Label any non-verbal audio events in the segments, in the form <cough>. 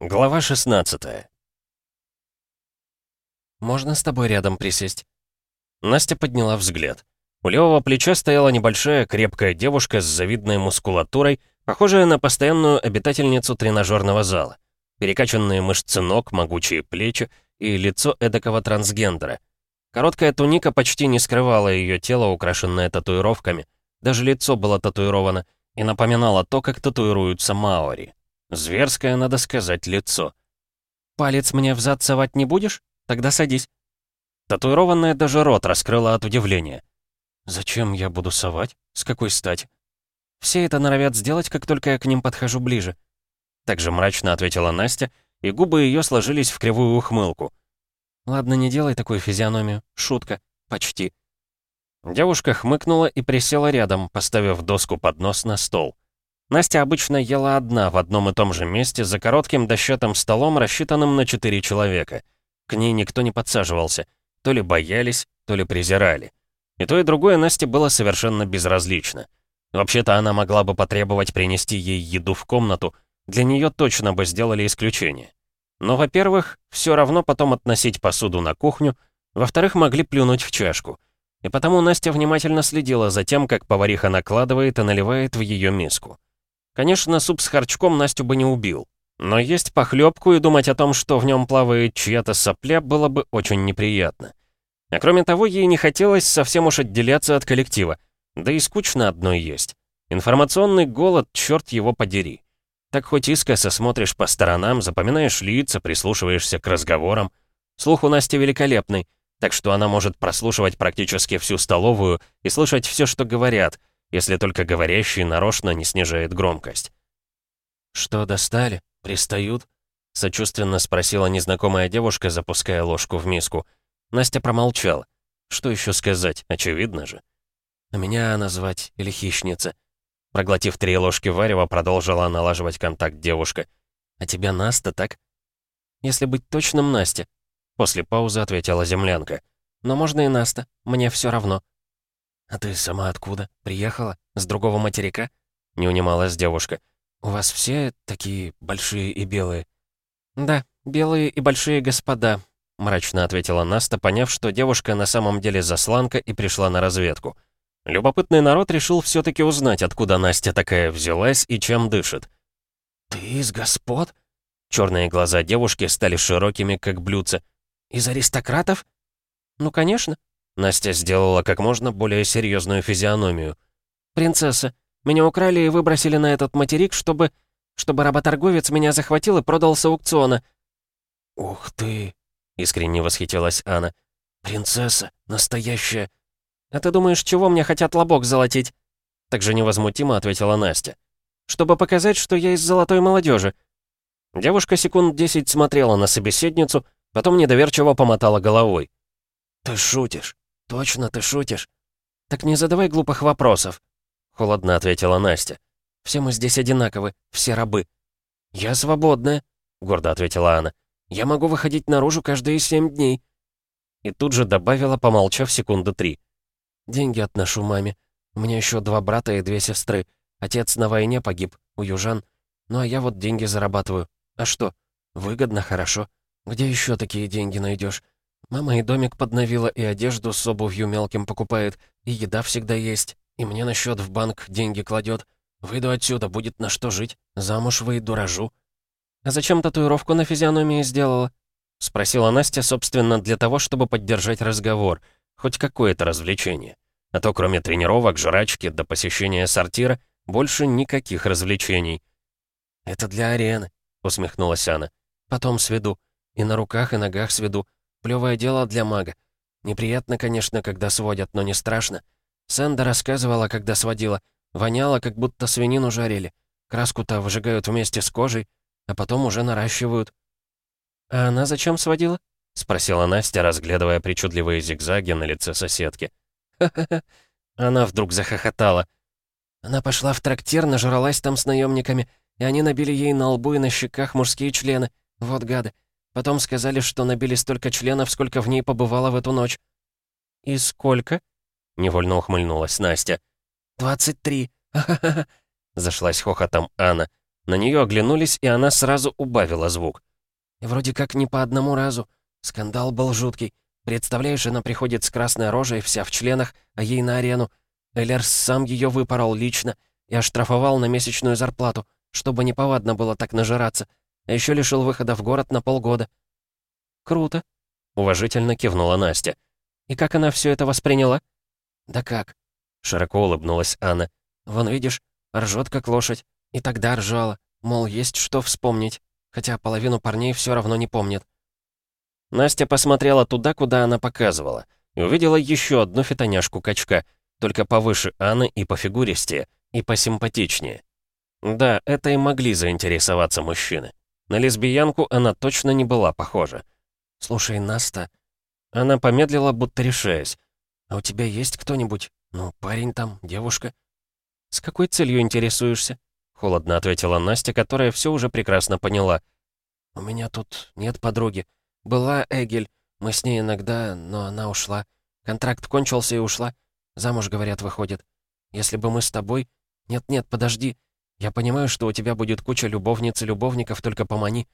Глава 16 «Можно с тобой рядом присесть?» Настя подняла взгляд. У левого плеча стояла небольшая крепкая девушка с завидной мускулатурой, похожая на постоянную обитательницу тренажерного зала. Перекачанные мышцы ног, могучие плечи и лицо эдакого трансгендера. Короткая туника почти не скрывала ее тело, украшенное татуировками. Даже лицо было татуировано и напоминало то, как татуируются маори. Зверское, надо сказать, лицо. «Палец мне в совать не будешь? Тогда садись». Татуированная даже рот раскрыла от удивления. «Зачем я буду совать? С какой стати?» «Все это норовят сделать, как только я к ним подхожу ближе». Также мрачно ответила Настя, и губы ее сложились в кривую ухмылку. «Ладно, не делай такую физиономию. Шутка. Почти». Девушка хмыкнула и присела рядом, поставив доску под нос на стол. Настя обычно ела одна в одном и том же месте за коротким дощатым столом, рассчитанным на четыре человека. К ней никто не подсаживался. То ли боялись, то ли презирали. И то, и другое Насте было совершенно безразлично. Вообще-то она могла бы потребовать принести ей еду в комнату, для нее точно бы сделали исключение. Но, во-первых, все равно потом относить посуду на кухню, во-вторых, могли плюнуть в чашку. И потому Настя внимательно следила за тем, как повариха накладывает и наливает в ее миску. Конечно, суп с харчком Настю бы не убил. Но есть похлебку и думать о том, что в нем плавает чья-то сопля, было бы очень неприятно. А кроме того, ей не хотелось совсем уж отделяться от коллектива. Да и скучно одной есть. Информационный голод, черт его подери. Так хоть искоса смотришь по сторонам, запоминаешь лица, прислушиваешься к разговорам. Слух у Насти великолепный, так что она может прослушивать практически всю столовую и слышать все, что говорят, если только говорящий нарочно не снижает громкость. «Что достали? Пристают?» — сочувственно спросила незнакомая девушка, запуская ложку в миску. Настя промолчала. Что еще сказать? Очевидно же. «А меня назвать или хищница?» Проглотив три ложки варева, продолжила налаживать контакт девушка. «А тебя Наста, так?» «Если быть точным, Настя», — после паузы ответила землянка. «Но можно и Наста, мне все равно». «А ты сама откуда? Приехала? С другого материка?» Не унималась девушка. «У вас все такие большие и белые?» «Да, белые и большие господа», — мрачно ответила Наста, поняв, что девушка на самом деле засланка и пришла на разведку. Любопытный народ решил все таки узнать, откуда Настя такая взялась и чем дышит. «Ты из господ?» Черные глаза девушки стали широкими, как блюдца. «Из аристократов?» «Ну, конечно», Настя сделала как можно более серьезную физиономию. «Принцесса, меня украли и выбросили на этот материк, чтобы... чтобы работорговец меня захватил и продал с аукциона». «Ух ты!» — искренне восхитилась Анна. «Принцесса, настоящая...» «А ты думаешь, чего мне хотят лобок золотить?» Так же невозмутимо ответила Настя. «Чтобы показать, что я из золотой молодежи. Девушка секунд десять смотрела на собеседницу, потом недоверчиво помотала головой. «Ты шутишь?» «Точно ты шутишь?» «Так не задавай глупых вопросов», — холодно ответила Настя. «Все мы здесь одинаковы, все рабы». «Я свободная», — гордо ответила она. «Я могу выходить наружу каждые семь дней». И тут же добавила, помолчав секунды три. «Деньги отношу маме. У меня еще два брата и две сестры. Отец на войне погиб, у южан. Ну а я вот деньги зарабатываю. А что? Выгодно, хорошо. Где еще такие деньги найдешь? Мама и домик подновила, и одежду с обувью мелким покупает, и еда всегда есть, и мне на счет в банк деньги кладет. Выйду отсюда, будет на что жить. Замуж выйду, рожу. А зачем татуировку на физиономии сделала? Спросила Настя, собственно, для того, чтобы поддержать разговор. Хоть какое-то развлечение. А то кроме тренировок, жрачки до посещения сортира, больше никаких развлечений. «Это для арены», — усмехнулась она. «Потом сведу. И на руках, и ногах сведу. Плевое дело для мага. Неприятно, конечно, когда сводят, но не страшно. Сэнда рассказывала, когда сводила. Воняло, как будто свинину жарили. Краску-то выжигают вместе с кожей, а потом уже наращивают. «А она зачем сводила?» — спросила Настя, разглядывая причудливые зигзаги на лице соседки. «Ха-ха-ха!» Она вдруг захохотала. Она пошла в трактир, нажралась там с наемниками, и они набили ей на лбу и на щеках мужские члены. Вот гады. Потом сказали, что набили столько членов, сколько в ней побывало в эту ночь». «И сколько?» — невольно ухмыльнулась Настя. «Двадцать три. <laughs> Зашлась хохотом Анна. На нее оглянулись, и она сразу убавила звук. И вроде как не по одному разу. Скандал был жуткий. Представляешь, она приходит с красной рожей, вся в членах, а ей на арену. Эллерс сам ее выпорол лично и оштрафовал на месячную зарплату, чтобы неповадно было так нажираться, а еще лишил выхода в город на полгода. «Круто», — уважительно кивнула Настя. «И как она все это восприняла?» «Да как?» — широко улыбнулась Анна. «Вон видишь, ржет как лошадь. И тогда ржала. Мол, есть что вспомнить. Хотя половину парней все равно не помнит». Настя посмотрела туда, куда она показывала, и увидела еще одну фитоняшку-качка, только повыше Анны и пофигуристее, и посимпатичнее. Да, это и могли заинтересоваться мужчины. На лесбиянку она точно не была похожа. «Слушай, Наста...» Она помедлила, будто решаясь. «А у тебя есть кто-нибудь? Ну, парень там, девушка?» «С какой целью интересуешься?» Холодно ответила Настя, которая все уже прекрасно поняла. «У меня тут нет подруги. Была Эгель. Мы с ней иногда, но она ушла. Контракт кончился и ушла. Замуж, говорят, выходит. Если бы мы с тобой... Нет-нет, подожди. Я понимаю, что у тебя будет куча любовниц и любовников, только помани.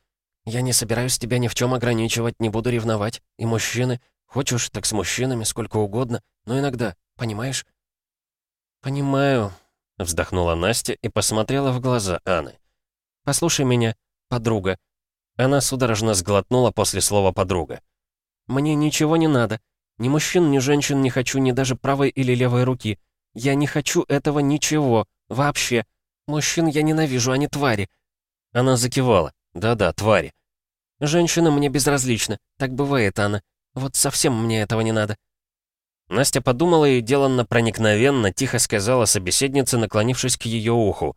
Я не собираюсь тебя ни в чем ограничивать, не буду ревновать. И мужчины. Хочешь, так с мужчинами, сколько угодно. Но иногда, понимаешь?» «Понимаю», — вздохнула Настя и посмотрела в глаза Анны. «Послушай меня, подруга». Она судорожно сглотнула после слова «подруга». «Мне ничего не надо. Ни мужчин, ни женщин не хочу, ни даже правой или левой руки. Я не хочу этого ничего. Вообще. Мужчин я ненавижу, они твари». Она закивала. Да-да, твари. Женщина мне безразлична. Так бывает, Анна. Вот совсем мне этого не надо. Настя подумала и деланно проникновенно тихо сказала собеседнице, наклонившись к ее уху.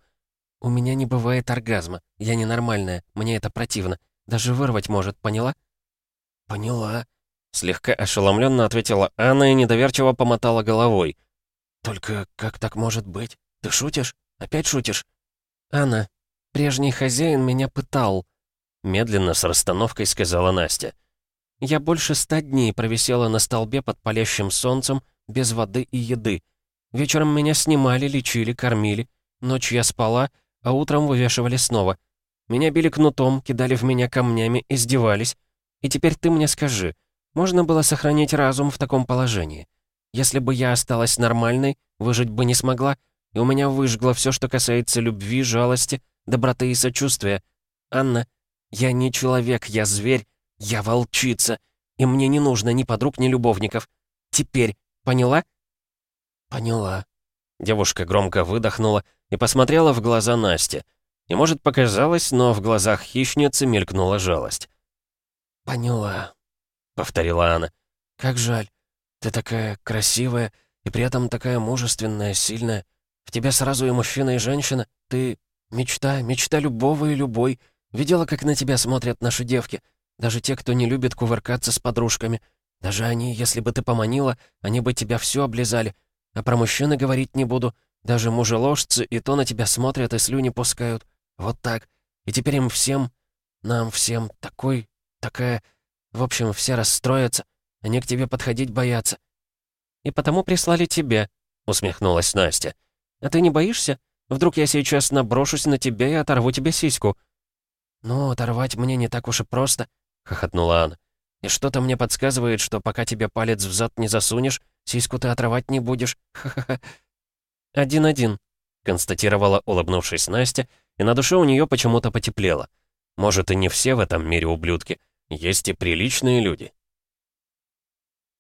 «У меня не бывает оргазма. Я ненормальная. Мне это противно. Даже вырвать может, поняла?» «Поняла», — слегка ошеломленно ответила Анна и недоверчиво помотала головой. «Только как так может быть? Ты шутишь? Опять шутишь?» «Анна, прежний хозяин меня пытал», — медленно с расстановкой сказала Настя. «Я больше ста дней провисела на столбе под палящим солнцем, без воды и еды. Вечером меня снимали, лечили, кормили. Ночью я спала, а утром вывешивали снова. Меня били кнутом, кидали в меня камнями, издевались. И теперь ты мне скажи, можно было сохранить разум в таком положении? Если бы я осталась нормальной, выжить бы не смогла, и у меня выжгло все, что касается любви, жалости, доброты и сочувствия. Анна, я не человек, я зверь, я волчица, и мне не нужно ни подруг, ни любовников. Теперь, поняла?» «Поняла». Девушка громко выдохнула и посмотрела в глаза Насти. И, может, показалось, но в глазах хищницы мелькнула жалость. «Поняла», — повторила она. «Как жаль. Ты такая красивая и при этом такая мужественная, сильная. В тебе сразу и мужчина, и женщина. Ты мечта, мечта любого и любой. Видела, как на тебя смотрят наши девки? Даже те, кто не любит кувыркаться с подружками. Даже они, если бы ты поманила, они бы тебя все облизали. А про мужчины говорить не буду. Даже мужеложцы и то на тебя смотрят и слюни пускают. Вот так. И теперь им всем, нам всем такой, такая... В общем, все расстроятся. Они к тебе подходить боятся. «И потому прислали тебя», — усмехнулась Настя. «А ты не боишься? Вдруг я сейчас наброшусь на тебя и оторву тебе сиську?» «Ну, оторвать мне не так уж и просто», — хохотнула Анна. «И что-то мне подсказывает, что пока тебе палец в зад не засунешь, сиську ты отрывать не будешь. Ха-ха-ха». «Один-один», — констатировала, улыбнувшись Настя, и на душе у нее почему-то потеплело. Может, и не все в этом мире ублюдки. Есть и приличные люди.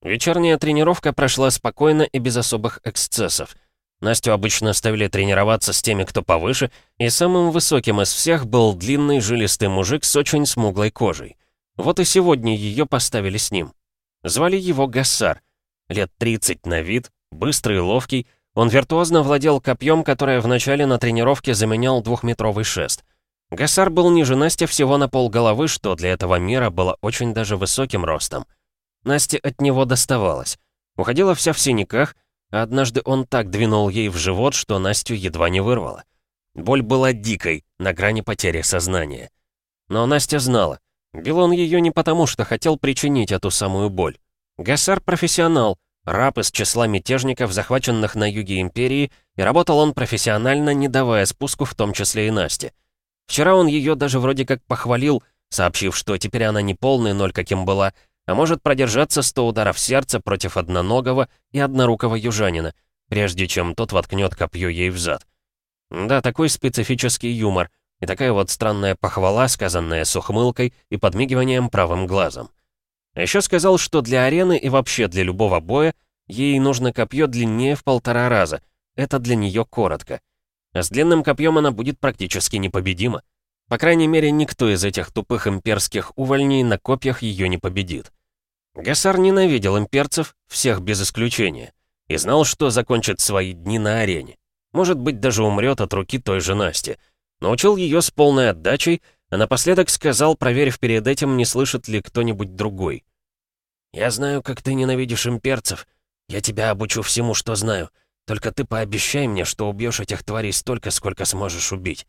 Вечерняя тренировка прошла спокойно и без особых эксцессов. Настю обычно ставили тренироваться с теми, кто повыше, и самым высоким из всех был длинный жилистый мужик с очень смуглой кожей. Вот и сегодня ее поставили с ним. Звали его Гассар. Лет 30 на вид, быстрый и ловкий, он виртуозно владел копьем, которое вначале на тренировке заменял двухметровый шест. Гассар был ниже Насти всего на пол головы, что для этого мира было очень даже высоким ростом. Насте от него доставалось. Уходила вся в синяках, однажды он так двинул ей в живот, что Настю едва не вырвало. Боль была дикой, на грани потери сознания. Но Настя знала, бил он ее не потому, что хотел причинить эту самую боль. Гассар профессионал, раб из числа мятежников, захваченных на юге Империи, и работал он профессионально, не давая спуску в том числе и Насте. Вчера он ее даже вроде как похвалил, сообщив, что теперь она не полный ноль, каким была, а может продержаться 100 ударов сердца против одноногого и однорукого южанина, прежде чем тот воткнет копье ей в зад. Да, такой специфический юмор, и такая вот странная похвала, сказанная с ухмылкой и подмигиванием правым глазом. А еще сказал, что для арены и вообще для любого боя ей нужно копье длиннее в полтора раза. Это для нее коротко. А с длинным копьем она будет практически непобедима. По крайней мере, никто из этих тупых имперских увольней на копьях ее не победит. Гасар ненавидел имперцев, всех без исключения, и знал, что закончит свои дни на арене. Может быть, даже умрет от руки той же Насти. Научил ее с полной отдачей, а напоследок сказал, проверив перед этим, не слышит ли кто-нибудь другой. «Я знаю, как ты ненавидишь имперцев. Я тебя обучу всему, что знаю. Только ты пообещай мне, что убьешь этих тварей столько, сколько сможешь убить».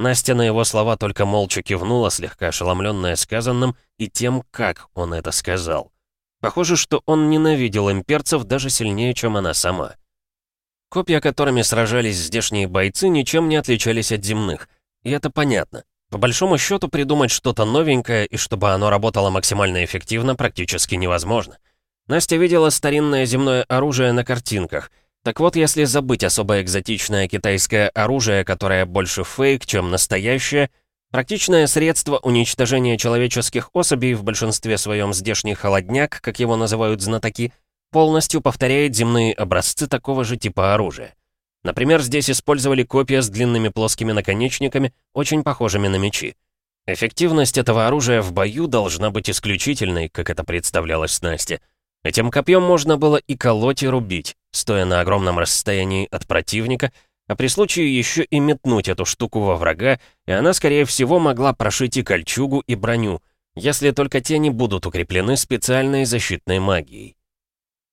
Настя на его слова только молча кивнула, слегка ошеломленная сказанным и тем, как он это сказал. Похоже, что он ненавидел имперцев даже сильнее, чем она сама. Копья, которыми сражались здешние бойцы, ничем не отличались от земных. И это понятно. По большому счету придумать что-то новенькое и чтобы оно работало максимально эффективно практически невозможно. Настя видела старинное земное оружие на картинках, так вот, если забыть особо экзотичное китайское оружие, которое больше фейк, чем настоящее, практичное средство уничтожения человеческих особей в большинстве своем здешний холодняк, как его называют знатоки, полностью повторяет земные образцы такого же типа оружия. Например, здесь использовали копья с длинными плоскими наконечниками, очень похожими на мечи. Эффективность этого оружия в бою должна быть исключительной, как это представлялось Насте. Этим копьем можно было и колоть, и рубить, стоя на огромном расстоянии от противника, а при случае еще и метнуть эту штуку во врага, и она, скорее всего, могла прошить и кольчугу, и броню, если только те не будут укреплены специальной защитной магией.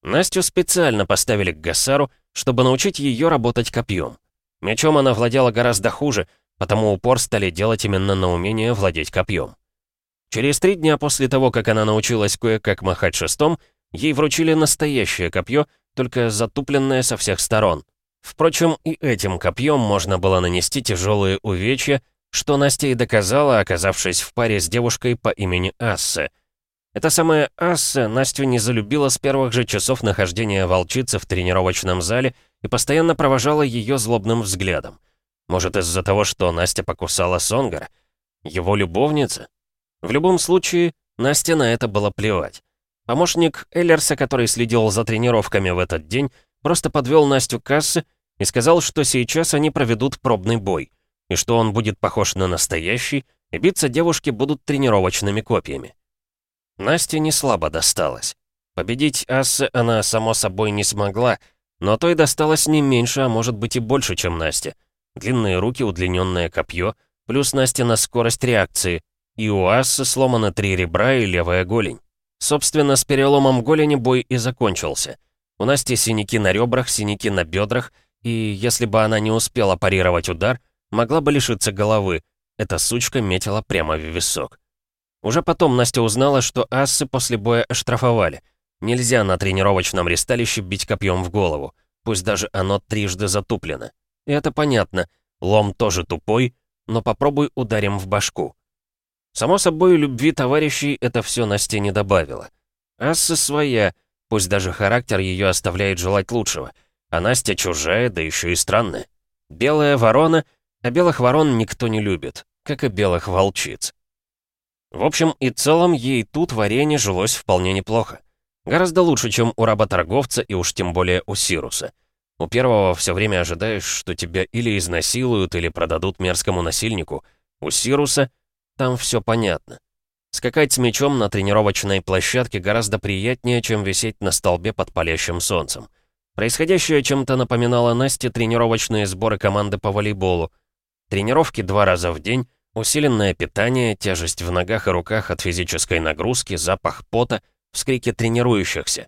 Настю специально поставили к Гасару, чтобы научить ее работать копьем. Мечом она владела гораздо хуже, потому упор стали делать именно на умение владеть копьем. Через три дня после того, как она научилась кое-как махать шестом, Ей вручили настоящее копье, только затупленное со всех сторон. Впрочем, и этим копьем можно было нанести тяжелые увечья, что Настя и доказала, оказавшись в паре с девушкой по имени Ассе. Эта самая Ассе Настю не залюбила с первых же часов нахождения волчицы в тренировочном зале и постоянно провожала ее злобным взглядом. Может, из-за того, что Настя покусала Сонгара? Его любовница? В любом случае, Насте на это было плевать. Помощник Эллерса, который следил за тренировками в этот день, просто подвел Настю к кассе и сказал, что сейчас они проведут пробный бой, и что он будет похож на настоящий, и биться девушки будут тренировочными копьями. Насте не слабо досталось. Победить Ассе она, само собой, не смогла, но той досталось не меньше, а может быть и больше, чем Насте. Длинные руки, удлиненное копье, плюс Насте на скорость реакции, и у Ассы сломаны три ребра и левая голень. Собственно, с переломом голени бой и закончился. У Насти синяки на ребрах, синяки на бедрах, и если бы она не успела парировать удар, могла бы лишиться головы. Эта сучка метила прямо в висок. Уже потом Настя узнала, что ассы после боя оштрафовали. Нельзя на тренировочном ресталище бить копьем в голову, пусть даже оно трижды затуплено. И это понятно, лом тоже тупой, но попробуй ударим в башку. Само собой, любви товарищей это все Насте не добавило. Асса своя, пусть даже характер ее оставляет желать лучшего. А Настя чужая, да еще и странная. Белая ворона, а белых ворон никто не любит, как и белых волчиц. В общем и целом, ей тут в арене жилось вполне неплохо. Гораздо лучше, чем у работорговца и уж тем более у Сируса. У первого все время ожидаешь, что тебя или изнасилуют, или продадут мерзкому насильнику. У Сируса там все понятно. Скакать с мячом на тренировочной площадке гораздо приятнее, чем висеть на столбе под палящим солнцем. Происходящее чем-то напоминало Насте тренировочные сборы команды по волейболу. Тренировки два раза в день, усиленное питание, тяжесть в ногах и руках от физической нагрузки, запах пота, вскрики тренирующихся.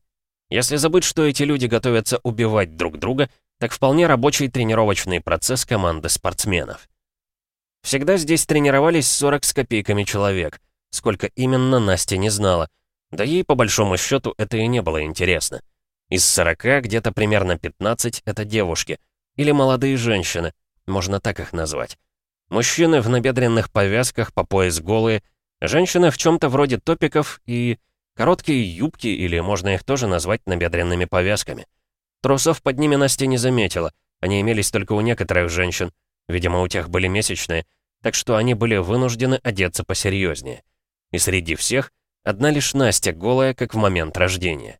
Если забыть, что эти люди готовятся убивать друг друга, так вполне рабочий тренировочный процесс команды спортсменов. Всегда здесь тренировались 40 с копейками человек. Сколько именно, Настя не знала. Да ей, по большому счету, это и не было интересно. Из 40 где-то примерно 15 — это девушки. Или молодые женщины, можно так их назвать. Мужчины в набедренных повязках по пояс голые, женщины в чем-то вроде топиков и короткие юбки, или можно их тоже назвать набедренными повязками. Трусов под ними Настя не заметила, они имелись только у некоторых женщин, видимо, у тех были месячные, так что они были вынуждены одеться посерьезнее. И среди всех одна лишь Настя голая, как в момент рождения.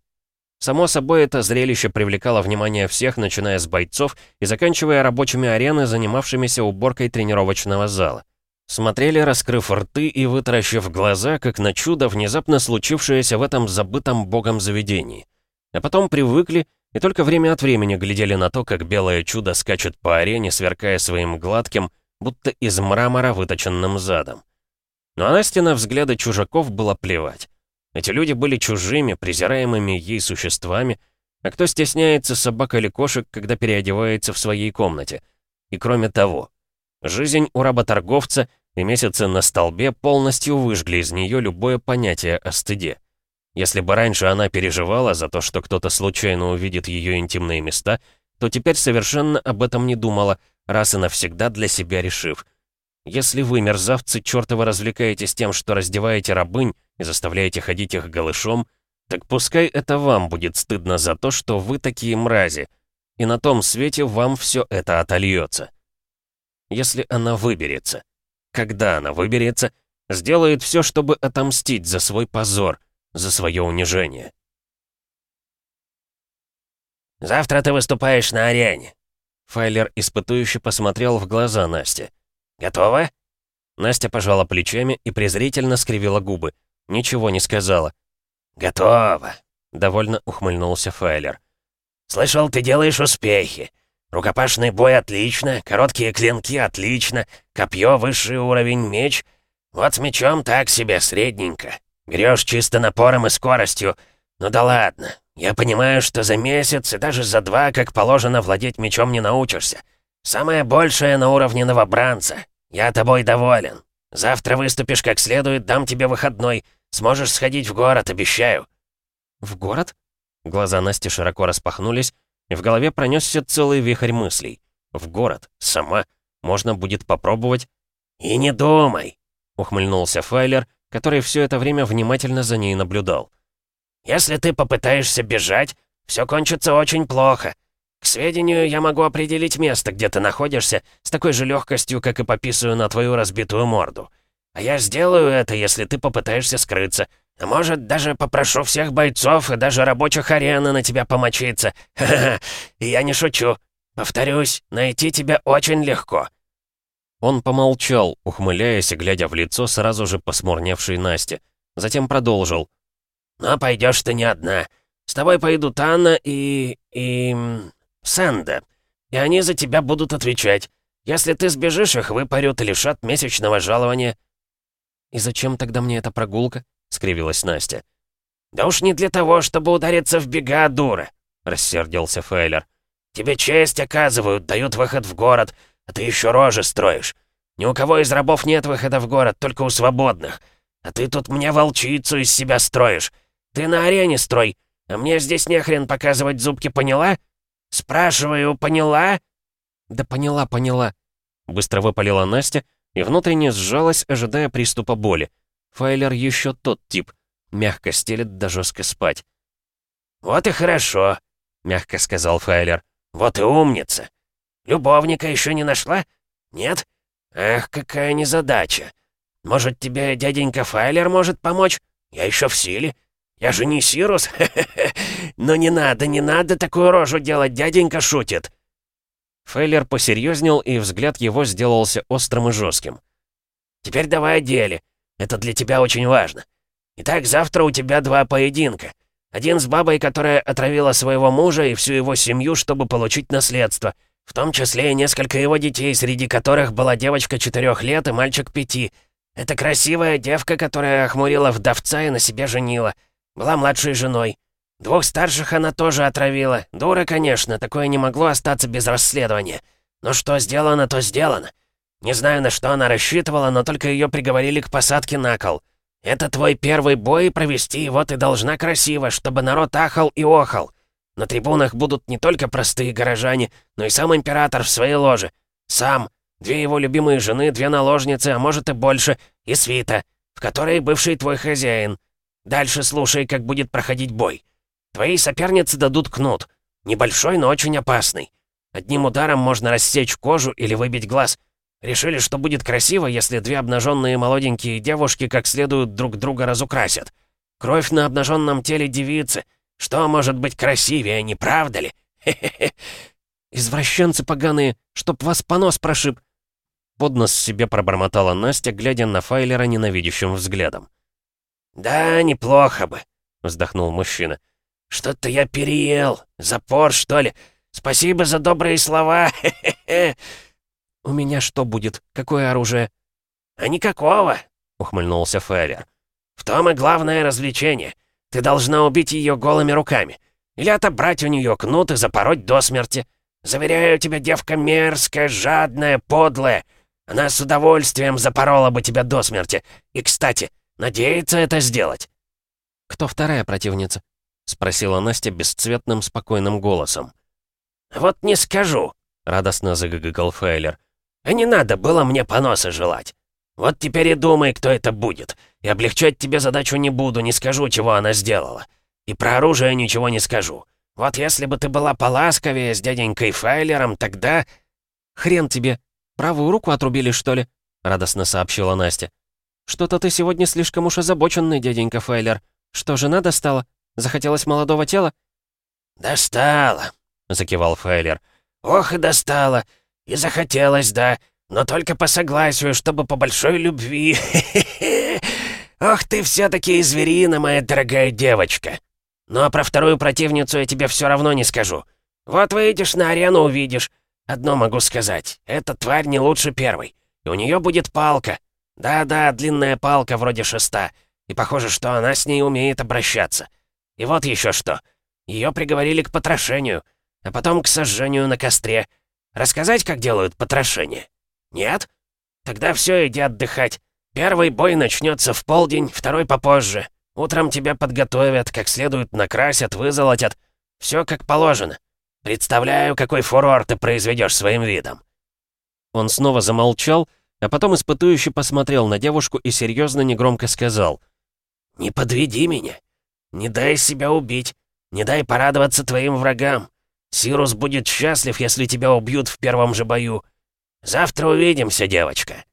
Само собой, это зрелище привлекало внимание всех, начиная с бойцов и заканчивая рабочими арены, занимавшимися уборкой тренировочного зала. Смотрели, раскрыв рты и вытаращив глаза, как на чудо, внезапно случившееся в этом забытом богом заведении. А потом привыкли и только время от времени глядели на то, как белое чудо скачет по арене, сверкая своим гладким, будто из мрамора выточенным задом. Но а Насте на взгляды чужаков было плевать. Эти люди были чужими, презираемыми ей существами, а кто стесняется собак или кошек, когда переодевается в своей комнате? И кроме того, жизнь у работорговца и месяцы на столбе полностью выжгли из нее любое понятие о стыде. Если бы раньше она переживала за то, что кто-то случайно увидит ее интимные места, то теперь совершенно об этом не думала, раз и навсегда для себя решив — если вы, мерзавцы, чертовы развлекаетесь тем, что раздеваете рабынь и заставляете ходить их голышом, так пускай это вам будет стыдно за то, что вы такие мрази, и на том свете вам все это отольется. Если она выберется. Когда она выберется, сделает все, чтобы отомстить за свой позор, за свое унижение. «Завтра ты выступаешь на арене», Файлер испытующе посмотрел в глаза Насте. «Готова?» Настя пожала плечами и презрительно скривила губы. Ничего не сказала. «Готово», — довольно ухмыльнулся Файлер. «Слышал, ты делаешь успехи. Рукопашный бой отлично, короткие клинки отлично, копье высший уровень, меч. Вот с мечом так себе, средненько. Грёшь чисто напором и скоростью. Ну да ладно, я понимаю, что за месяц и даже за два, как положено, владеть мечом не научишься. Самое большее на уровне новобранца. Я тобой доволен. Завтра выступишь как следует, дам тебе выходной. Сможешь сходить в город, обещаю». «В город?» Глаза Насти широко распахнулись, и в голове пронесся целый вихрь мыслей. «В город? Сама? Можно будет попробовать?» «И не думай!» — ухмыльнулся Файлер, который все это время внимательно за ней наблюдал. «Если ты попытаешься бежать, все кончится очень плохо. К сведению, я могу определить место, где ты находишься, с такой же легкостью, как и пописываю на твою разбитую морду. А я сделаю это, если ты попытаешься скрыться. А может, даже попрошу всех бойцов и даже рабочих арены на тебя помочиться. <laughs> Ха-ха, и я не шучу. Повторюсь, найти тебя очень легко». Он помолчал, ухмыляясь и глядя в лицо сразу же посмурневшей Насте. Затем продолжил. «Но пойдешь ты не одна. С тобой пойдут Анна и... и... Сэнда. И они за тебя будут отвечать. Если ты сбежишь, их выпарют и лишат месячного жалования». «И зачем тогда мне эта прогулка?» — скривилась Настя. «Да уж не для того, чтобы удариться в бега, дура!» — рассердился Фейлер. «Тебе честь оказывают, дают выход в город, а ты еще рожи строишь. Ни у кого из рабов нет выхода в город, только у свободных. А ты тут мне волчицу из себя строишь. Ты на арене строй, а мне здесь нехрен показывать зубки, поняла?» «Спрашиваю, поняла?» «Да поняла, поняла», — быстро выпалила Настя и внутренне сжалась, ожидая приступа боли. Файлер еще тот тип. Мягко стелет да жестко спать. «Вот и хорошо», — мягко сказал Файлер. «Вот и умница. Любовника еще не нашла? Нет? Ах, какая незадача. Может, тебе дяденька Файлер может помочь? Я еще в силе. Я же не Сирус? <laughs> Но не надо, не надо такую рожу делать, дяденька шутит!» Фейлер посерьезнел, и взгляд его сделался острым и жестким. «Теперь давай о деле. Это для тебя очень важно. Итак, завтра у тебя два поединка. Один с бабой, которая отравила своего мужа и всю его семью, чтобы получить наследство. В том числе и несколько его детей, среди которых была девочка четырех лет и мальчик пяти. Это красивая девка, которая охмурила вдовца и на себе женила. Была младшей женой. Двух старших она тоже отравила. Дура, конечно, такое не могло остаться без расследования. Но что сделано, то сделано. Не знаю, на что она рассчитывала, но только ее приговорили к посадке на кол. Это твой первый бой, провести его ты должна красиво, чтобы народ ахал и охал. На трибунах будут не только простые горожане, но и сам император в своей ложе. Сам. две его любимые жены, две наложницы, а может и больше, и свита, в которой бывший твой хозяин. Дальше слушай, как будет проходить бой. Твои соперницы дадут кнут. Небольшой, но очень опасный. Одним ударом можно рассечь кожу или выбить глаз. Решили, что будет красиво, если две обнаженные молоденькие девушки как следует друг друга разукрасят. Кровь на обнаженном теле девицы. Что может быть красивее, не правда ли? Хе-хе-хе. «Извращенцы поганые, чтоб вас понос прошиб!» Под нос себе пробормотала Настя, глядя на Файлера ненавидящим взглядом. «Да, неплохо бы», — вздохнул мужчина. «Что-то я переел. Запор, что ли? Спасибо за добрые слова. «У меня что будет? Какое оружие?» «А никакого», — ухмыльнулся Файлер. «В том и главное развлечение. Ты должна убить ее голыми руками. Или отобрать у нее кнут и запороть до смерти. Заверяю тебя, девка мерзкая, жадная, подлая. Она с удовольствием запорола бы тебя до смерти. И, кстати, надеется это сделать». «Кто вторая противница?» — спросила Настя бесцветным, спокойным голосом. «Вот не скажу», — радостно загыгал Фейлер. «А не надо было мне поноса желать. Вот теперь и думай, кто это будет. И облегчать тебе задачу не буду, не скажу, чего она сделала. И про оружие ничего не скажу. Вот если бы ты была поласковее с дяденькой Файлером, тогда...» «Хрен тебе! Правую руку отрубили, что ли?» — радостно сообщила Настя. «Что-то ты сегодня слишком уж озабоченный, дяденька Файлер. Что, жена достала? Захотелось молодого тела?» «Достала», — закивал Файлер. «Ох и достала. И захотелось, да. Но только по согласию, чтобы по большой любви. <laughs> Ох ты все-таки зверина, моя дорогая девочка. А про вторую противницу я тебе все равно не скажу. Вот выйдешь на арену, увидишь. Одно могу сказать. Эта тварь не лучше первой. И у нее будет палка. Да-да, длинная палка вроде шеста. И похоже, что она с ней умеет обращаться. И вот еще что. Ее приговорили к потрошению, а потом к сожжению на костре. Рассказать, как делают потрошение? Нет? Тогда все, иди отдыхать. Первый бой начнется в полдень, второй попозже. Утром тебя подготовят, как следует накрасят, вызолотят. Все как положено. Представляю, какой фурор ты произведешь своим видом. Он снова замолчал, а потом испытующе посмотрел на девушку и серьезно негромко сказал. «Не подведи меня. Не дай себя убить. Не дай порадоваться твоим врагам. Сирус будет счастлив, если тебя убьют в первом же бою. Завтра увидимся, девочка».